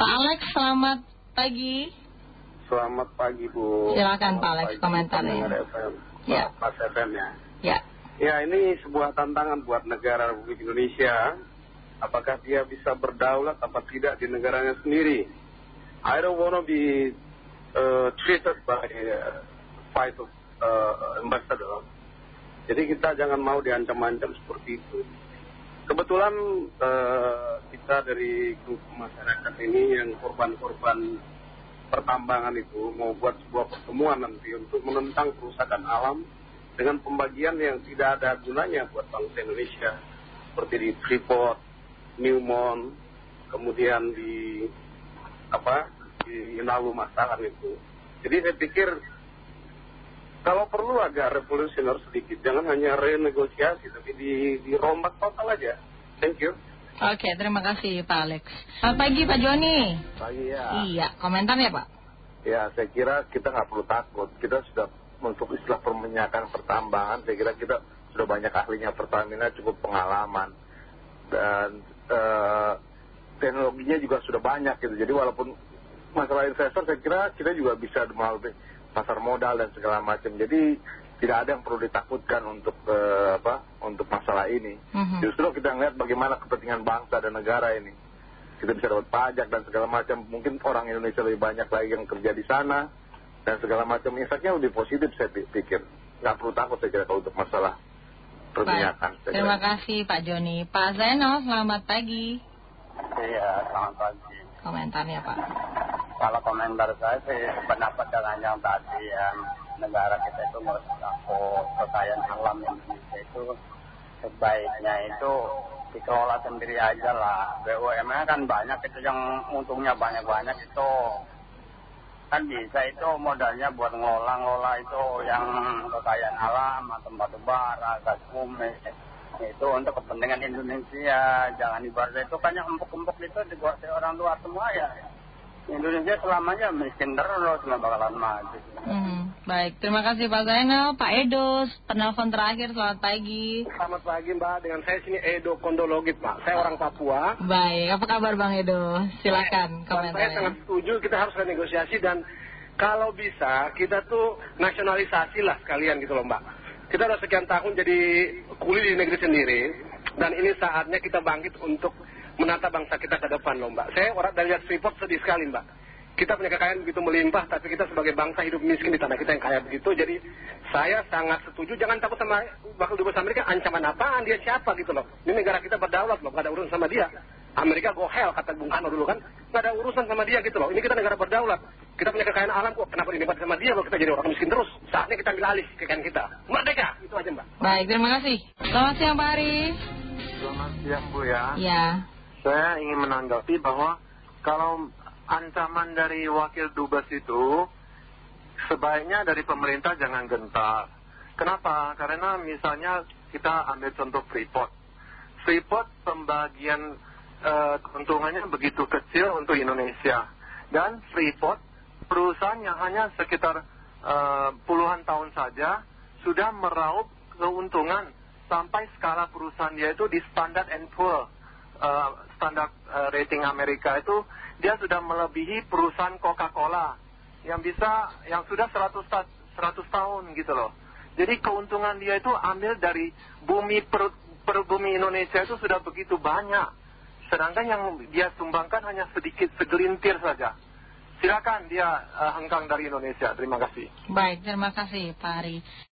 Pak Alex, selamat pagi. Selamat pagi Bu. Silakan Selamat Pak Alex pagi, komentarnya. FM. Ya. Mas FM ya. Ya, Ya ini sebuah tantangan buat negara Republik Indonesia. Apakah dia bisa berdaulat apa tidak di negaranya sendiri? I don't want to be uh, treated by uh, fight of uh, ambassador. Jadi kita jangan mau diancam-ancam seperti itu. Kebetulan uh, kita dari grup masyarakat ini yang korban-korban pertambangan itu mau buat sebuah pertemuan nanti untuk menentang kerusakan alam dengan pembagian yang tidak ada gunanya buat bangsa Indonesia seperti di Freeport, Newmont, kemudian di apa di Inalu Masakan itu. Jadi saya pikir kalau perlu agak revolusioner sedikit, jangan hanya renegosiasi tapi di dirombak total aja. Thank you. oke terima kasih Pak Alex. Selamat pagi Pak Joni. Pagi ya. Iya, komentarnya Pak. Ya, saya kira kita nggak perlu takut. Kita sudah untuk istilah perminyakan pertambangan, saya kira kita sudah banyak ahlinya Pertamina cukup pengalaman dan eh, teknologinya juga sudah banyak gitu. Jadi walaupun masalah investor, saya kira kita juga bisa melalui pasar modal dan segala macam. Jadi tidak ada yang perlu ditakutkan untuk eh, apa untuk masalah ini. Mhm. Justru kita ngeliat bagaimana kepentingan bangsa dan negara ini. Kita bisa dapat pajak dan segala macam. Mungkin orang Indonesia lebih banyak lagi yang kerja di sana dan segala macam. Efeknya lebih positif saya pi- pikir. Nggak perlu takut saya kira kalau untuk masalah perminyakan. Terima kasih Pak Joni. Pak Zainal, selamat pagi. Iya, selamat pagi. Komentarnya Pak. Kalau komentar saya sih pendapat dengan yang tadi yang negara kita itu takut kekayaan alam Indonesia itu sebaiknya itu dikelola sendiri aja lah. BUMN kan banyak itu yang untungnya banyak-banyak itu. Kan bisa itu modalnya buat ngelola-ngelola itu yang kekayaan alam batu bara, gas bumi. Itu untuk kepentingan Indonesia. Jangan ibarat itu kan yang empuk-empuk itu dikuasai orang luar semua ya Indonesia selamanya miskin terus nggak bakalan maju Mhm. Baik, terima kasih Pak Zainal. Pak Edo, penelpon terakhir, selamat pagi. Selamat pagi Mbak, dengan saya sini Edo Kondologit Pak. Saya orang Papua. Baik, apa kabar Bang Edo? Silakan Dan saya sangat setuju kita harus renegosiasi dan kalau bisa kita tuh nasionalisasi lah sekalian gitu loh Mbak. Kita udah sekian tahun jadi kuli di negeri sendiri dan ini saatnya kita bangkit untuk menata bangsa kita ke depan loh Mbak. Saya orang dari lihat Freeport sedih sekali Mbak. Kita punya kekayaan begitu melimpah tapi kita sebagai bangsa hidup miskin di tanah kita yang kaya begitu. Jadi saya sangat setuju jangan takut sama bakal dubes Amerika ancaman apaan dia siapa gitu loh. Ini negara kita berdaulat loh, gak ada urusan sama dia. Amerika go hell kata Bung Karno dulu kan nggak ada urusan sama dia gitu loh ini kita negara berdaulat kita punya kekayaan alam kok kenapa dinikmati sama dia loh kita jadi orang miskin terus saatnya kita ambil alih kekayaan kita merdeka itu aja mbak Baik, terima kasih. Selamat siang Pak Ari. Selamat siang Bu ya. Ya, Saya ingin menanggapi bahwa kalau ancaman dari wakil dubes itu sebaiknya dari pemerintah jangan gentar. Kenapa? Karena misalnya kita ambil contoh Freeport. Freeport pembagian eh, keuntungannya begitu kecil untuk Indonesia. Dan Freeport perusahaan yang hanya sekitar eh, puluhan tahun saja sudah meraup keuntungan sampai skala perusahaan dia itu di Standard and Poor standar eh, rating Amerika itu dia sudah melebihi perusahaan Coca-Cola yang bisa yang sudah 100, ta- 100 tahun gitu loh. Jadi keuntungan dia itu ambil dari bumi per, per bumi Indonesia itu sudah begitu banyak. Sedangkan yang dia sumbangkan hanya sedikit segelintir saja. Silakan dia eh, hengkang dari Indonesia. Terima kasih. baik, terima kasih Pak Ari.